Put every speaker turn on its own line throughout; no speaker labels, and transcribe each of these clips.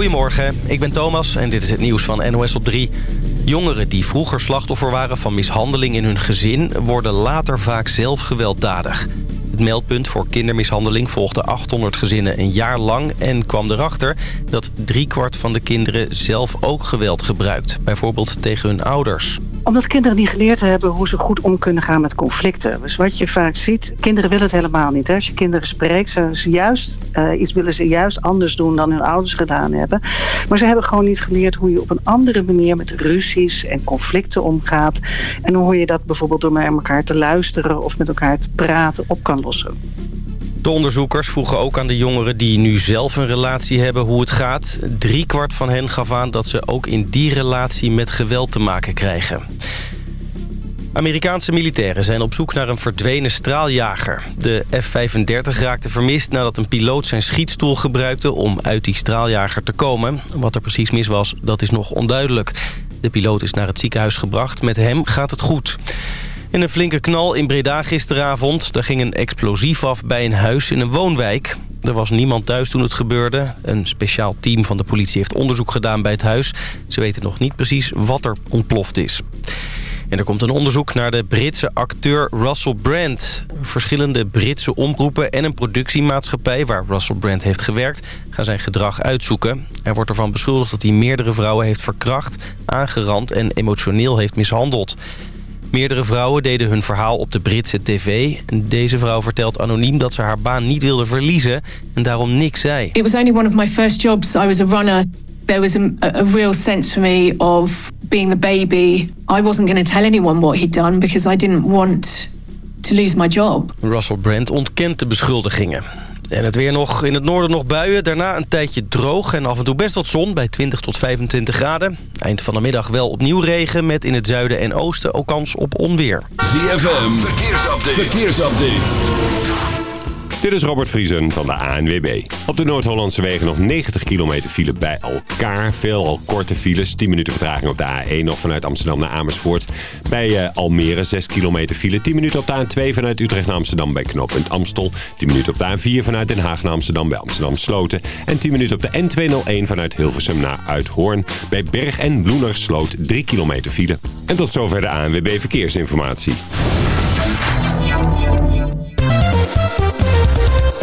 Goedemorgen, ik ben Thomas en dit is het nieuws van NOS op 3. Jongeren die vroeger slachtoffer waren van mishandeling in hun gezin... worden later vaak zelf gewelddadig. Het meldpunt voor kindermishandeling volgde 800 gezinnen een jaar lang... en kwam erachter dat driekwart van de kinderen zelf ook geweld gebruikt. Bijvoorbeeld tegen hun ouders
omdat kinderen niet geleerd hebben hoe ze goed om kunnen gaan met conflicten. Dus wat je vaak ziet, kinderen willen het helemaal niet. Hè? Als je kinderen spreekt, ze, juist, uh, iets willen ze juist anders doen dan hun ouders gedaan hebben. Maar ze hebben gewoon niet geleerd hoe je op een andere manier met ruzies en conflicten omgaat. En hoe je dat bijvoorbeeld door met elkaar te luisteren of met elkaar te praten op kan lossen.
De onderzoekers vroegen ook aan de jongeren die nu zelf een relatie hebben hoe het gaat. kwart van hen gaf aan dat ze ook in die relatie met geweld te maken krijgen. Amerikaanse militairen zijn op zoek naar een verdwenen straaljager. De F-35 raakte vermist nadat een piloot zijn schietstoel gebruikte om uit die straaljager te komen. Wat er precies mis was, dat is nog onduidelijk. De piloot is naar het ziekenhuis gebracht. Met hem gaat het goed. In een flinke knal in Breda gisteravond. Daar ging een explosief af bij een huis in een woonwijk. Er was niemand thuis toen het gebeurde. Een speciaal team van de politie heeft onderzoek gedaan bij het huis. Ze weten nog niet precies wat er ontploft is. En er komt een onderzoek naar de Britse acteur Russell Brand. Verschillende Britse omroepen en een productiemaatschappij... waar Russell Brand heeft gewerkt, gaan zijn gedrag uitzoeken. Er wordt ervan beschuldigd dat hij meerdere vrouwen heeft verkracht... aangerand en emotioneel heeft mishandeld. Meerdere vrouwen deden hun verhaal op de Britse tv. Deze vrouw vertelt anoniem dat ze haar baan niet wilde verliezen en daarom niks zei.
It was only one of my first jobs. I was a runner. There was a, a real sense for me of being the baby. I wasn't going to tell anyone what he'd done because I didn't want to lose my job.
Russell Brand ontkent de beschuldigingen. En het weer nog in het noorden nog buien. Daarna een tijdje droog en af en toe best wat zon bij 20 tot 25 graden. Eind van de middag wel opnieuw regen met in het zuiden en oosten ook kans op onweer.
ZFM, verkeersupdate. verkeersupdate. Dit is Robert Vriesen van de ANWB. Op de Noord-Hollandse wegen nog 90 kilometer file bij elkaar. Veel al korte files. 10 minuten vertraging op de A1 nog vanuit Amsterdam naar Amersfoort. Bij uh, Almere 6 kilometer file. 10 minuten op de A2 vanuit Utrecht naar Amsterdam bij knooppunt Amstel. 10 minuten op de A4 vanuit Den Haag naar Amsterdam bij Amsterdam Sloten. En 10 minuten op de N201 vanuit Hilversum naar Uithoorn. Bij Berg en Bloenersloot 3 kilometer file. En tot zover de ANWB Verkeersinformatie.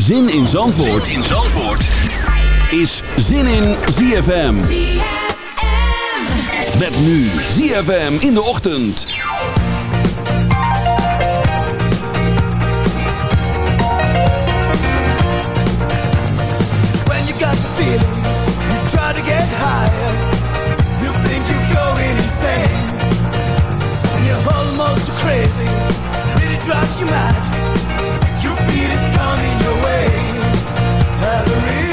Zin in Zandvoort, zin in Zandvoort. is Zin in ZFM. Met nu ZFM in de ochtend.
When you got the feeling, you try to get higher. You think you're going insane. And you're almost crazy, really drives you mad.
see it coming your
way. Had a reason.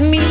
to me.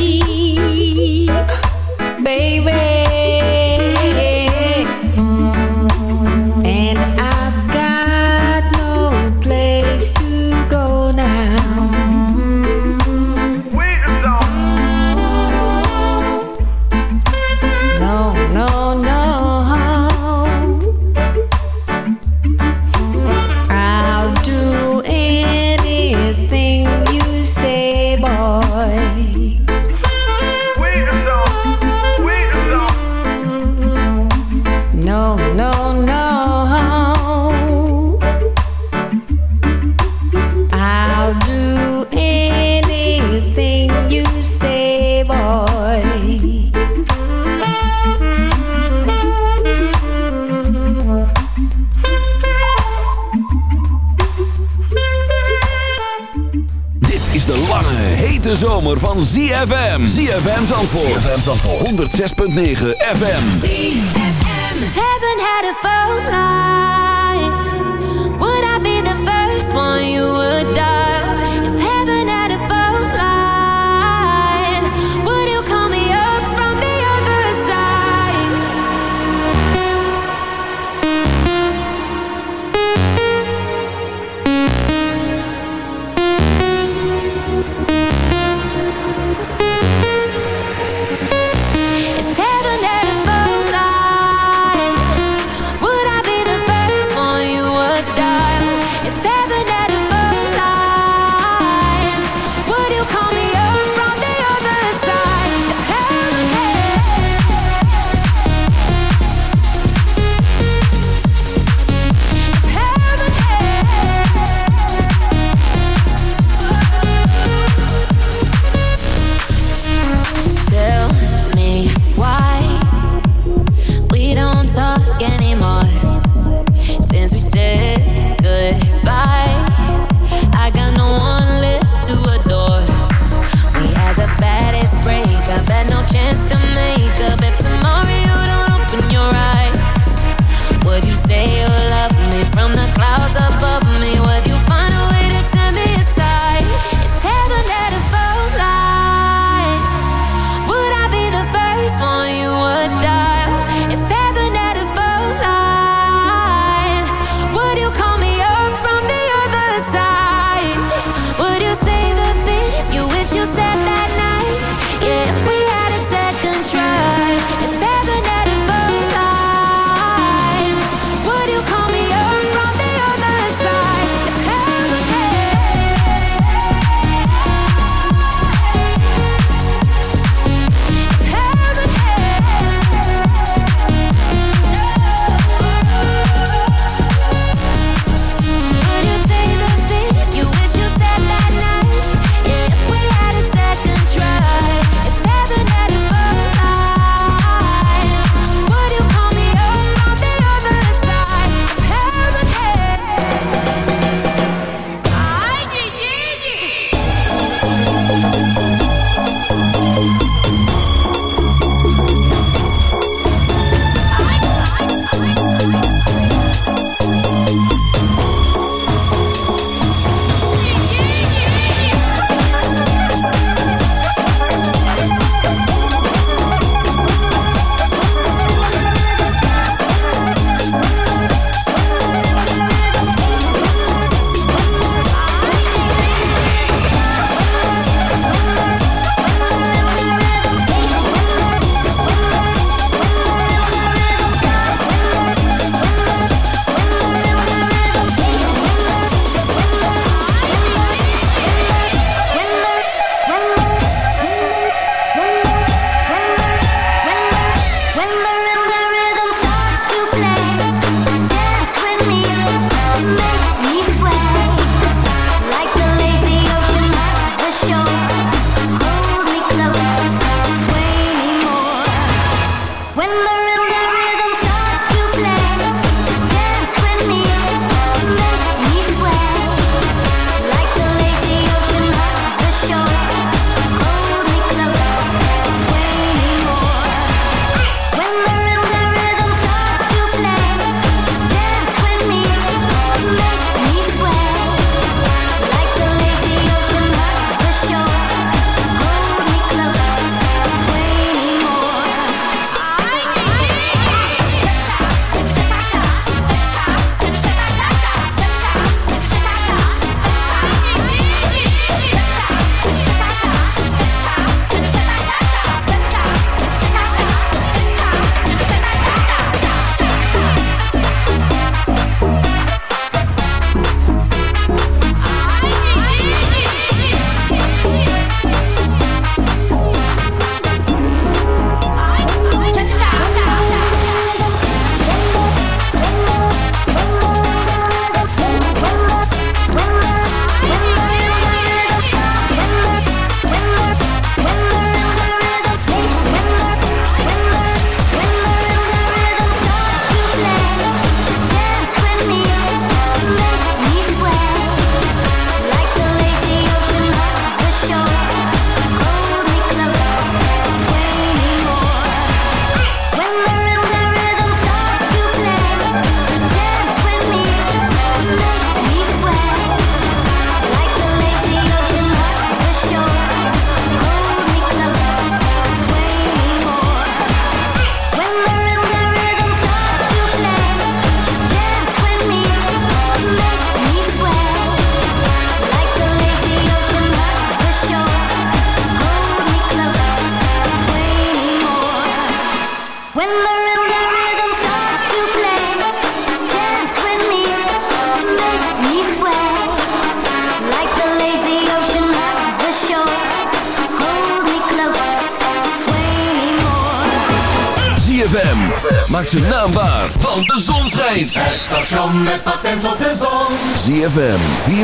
6.9
FM.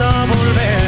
써볼래?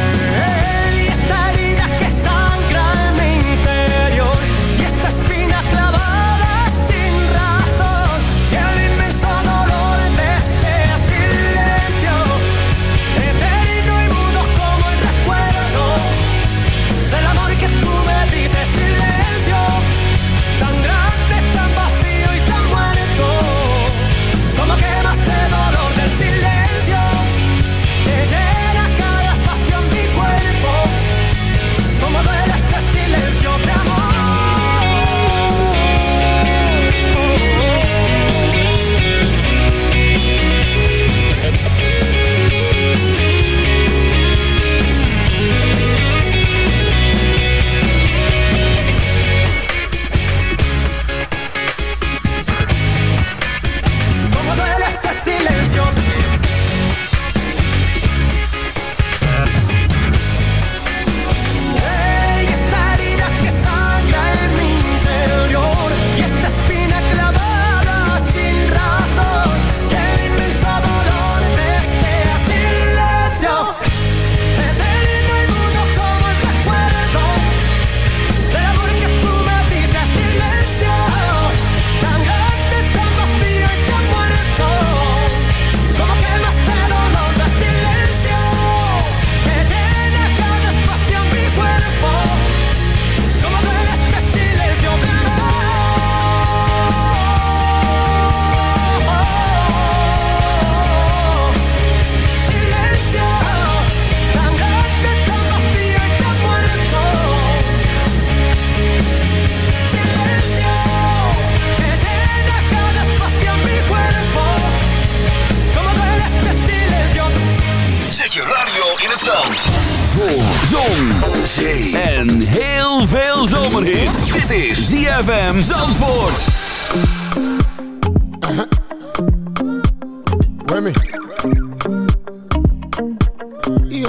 En
heel veel zomerhit. Dit is ZFM Zandvoort.
Iyo,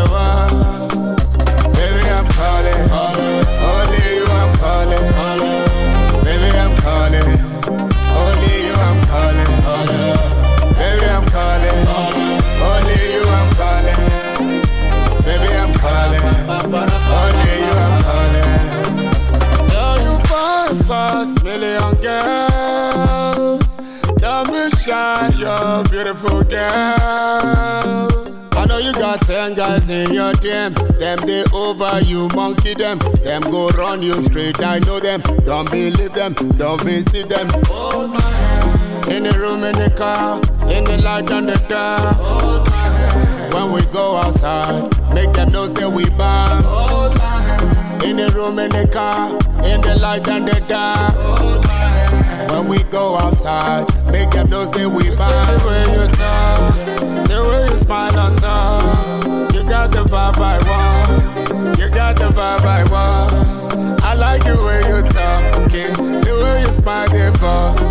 calling. Baby, I'm calling, only you I'm calling. Baby, I'm calling, only you I'm calling. Girl, you fine past million girls. Don't be shy, you're beautiful girl. I know you got ten guys in your team. Them they over you, monkey them. Them go run you straight. I know them. Don't believe them. Don't visit them. Hold my hand. In the room, in the car, in the light on the dark. Hold my hand. When we go outside, make them know say we bang. Hold my hand. In the room, in the car, in the light and the dark. Hold my hand. When we go outside, make them know say we bang. The way you talk, the way you smile on top, you got the vibe I want. You got the vibe I want. I like the way you talking, the way you smile, the false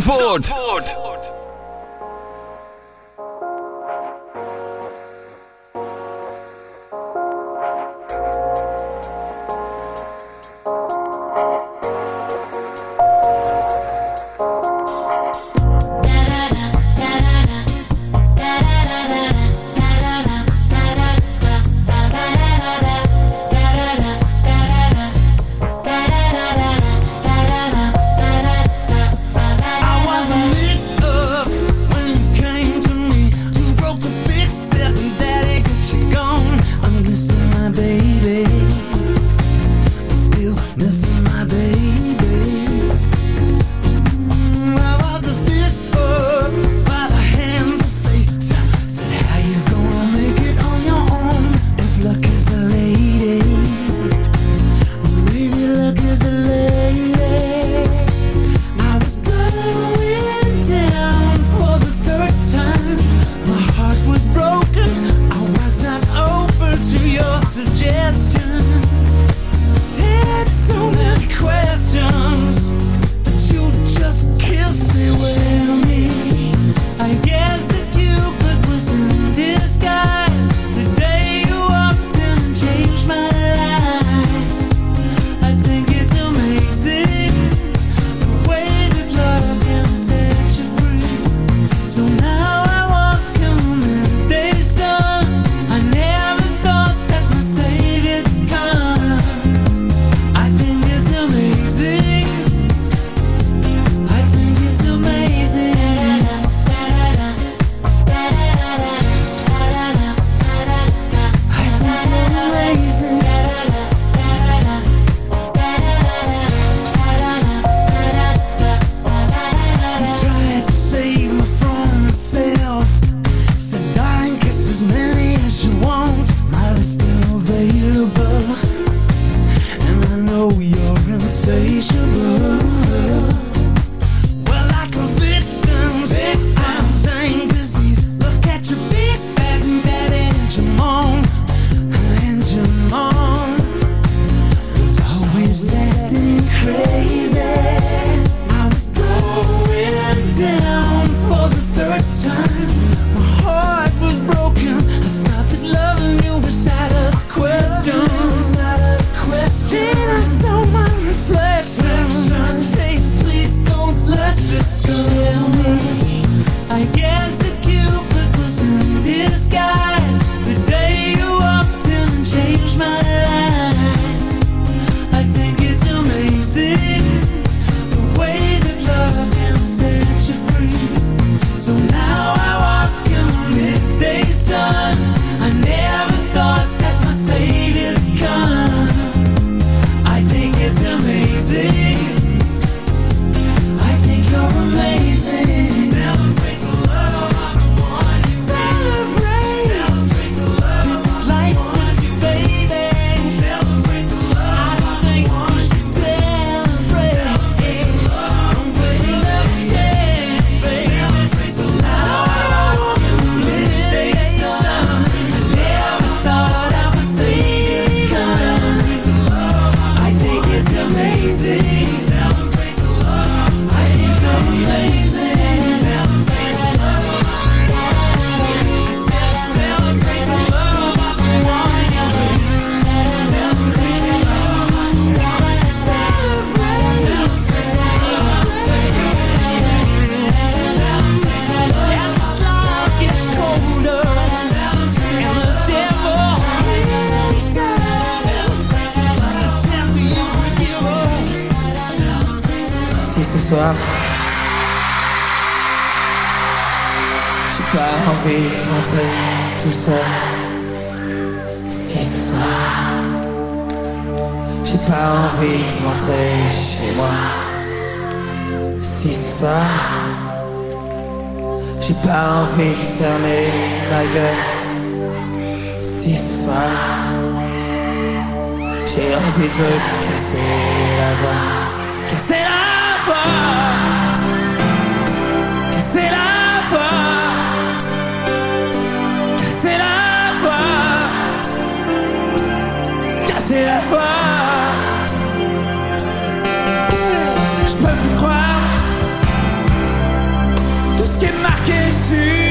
Zandvoort.
see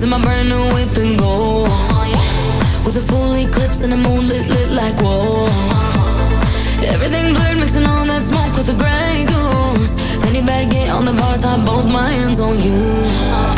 to
my brand new whip and go. With a full eclipse and a moon lit, lit like whoa. Everything blurred, mixing all that smoke with the gray goose. Fanny baggy on the bar top, both my hands on you.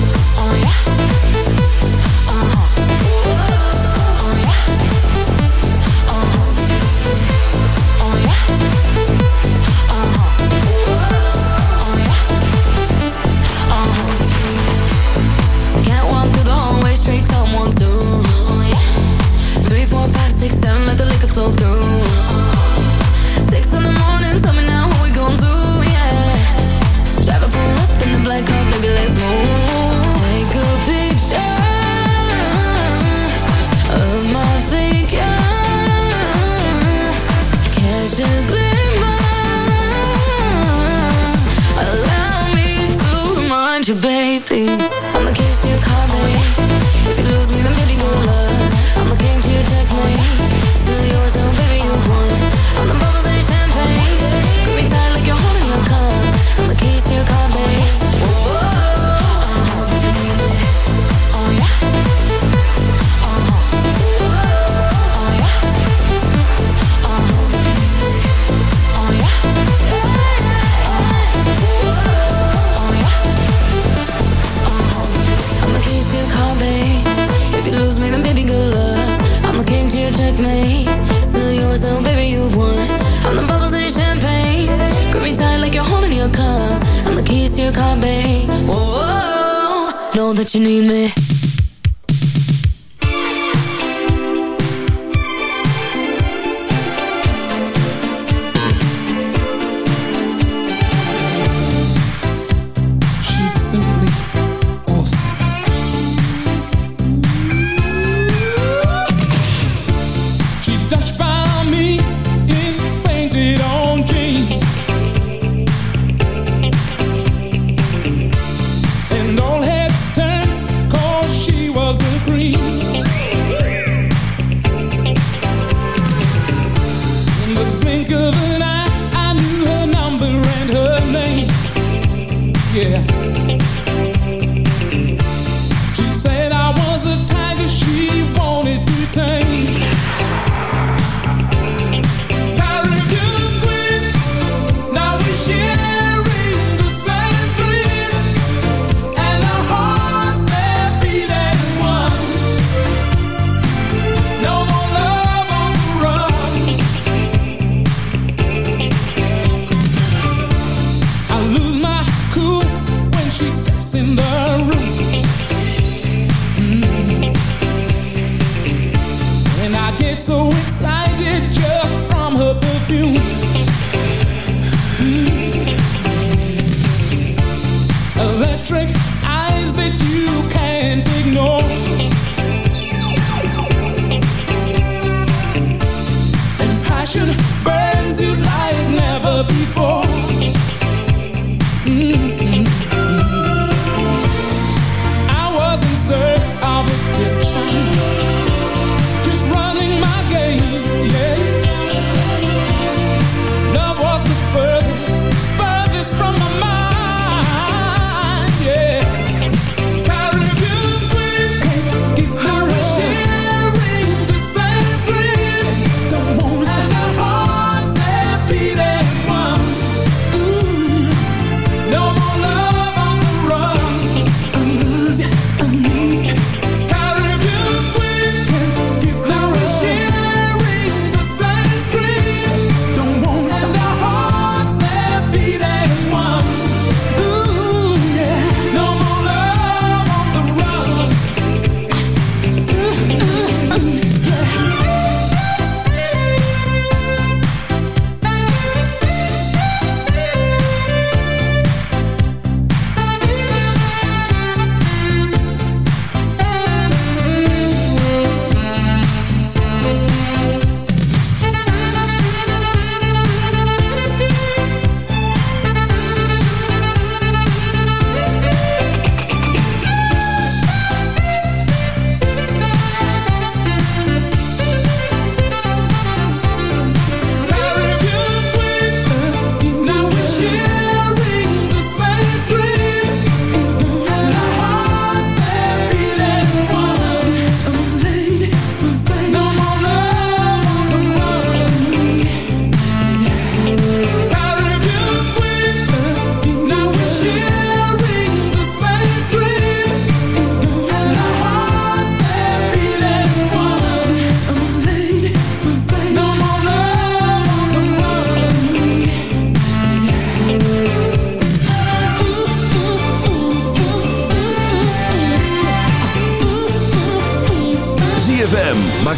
electric eyes that you can't ignore. And passion.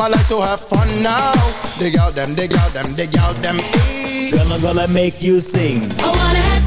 I
like to have fun now. Dig out them, dig out them, dig out them. Hey.
Girl, I'm gonna make you sing.
I wanna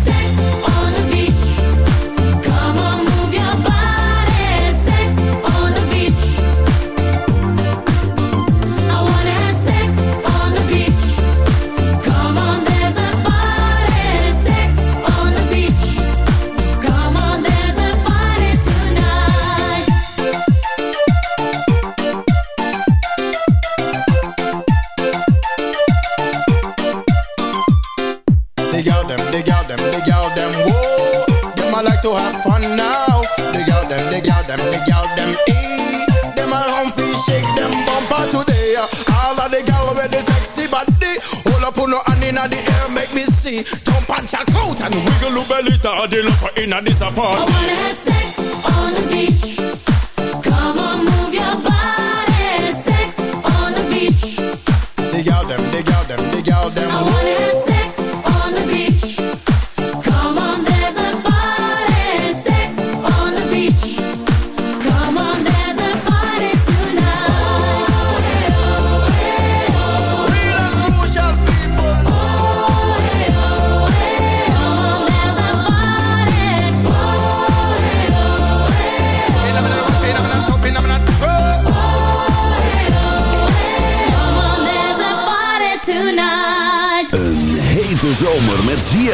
and wiggle her belly. Tardy love her in a disappointment.
I wanna have sex on the beach.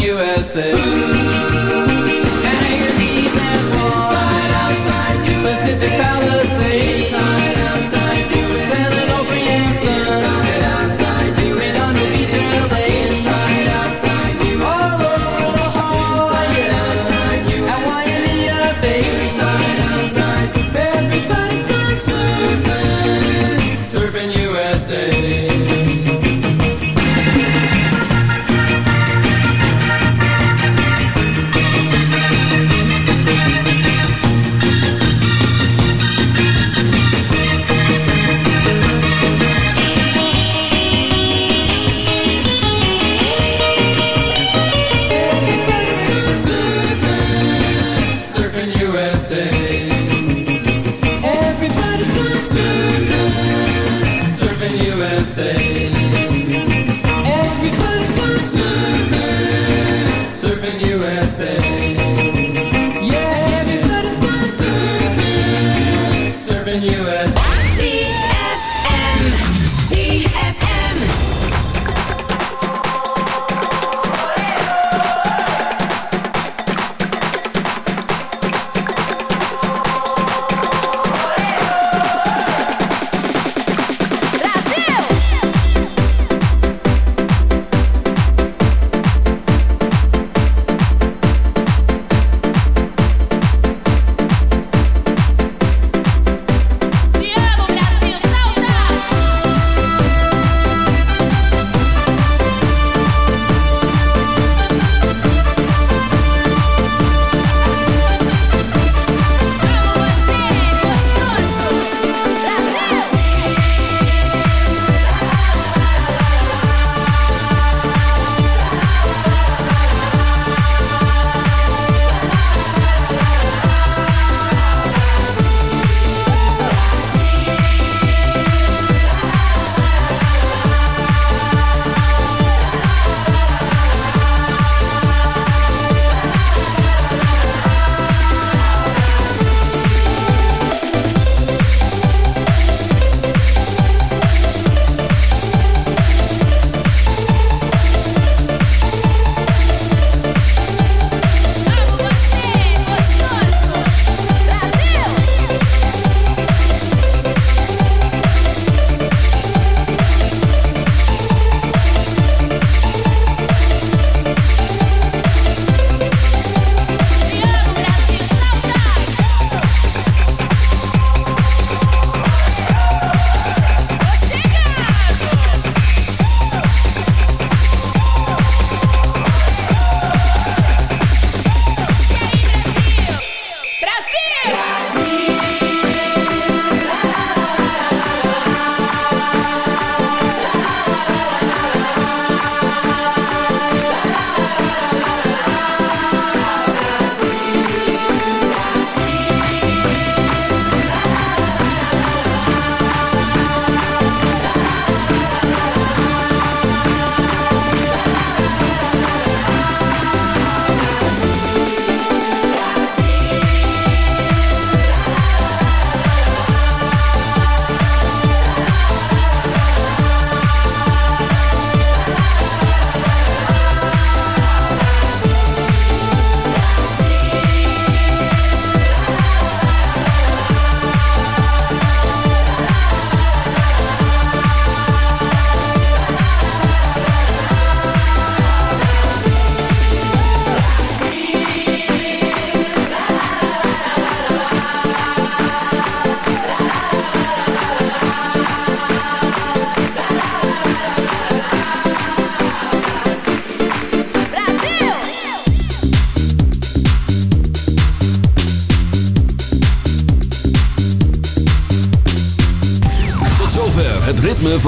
USA. And here's reasons why. Inside, outside, USA. Pacific Palisades. Inside. USA.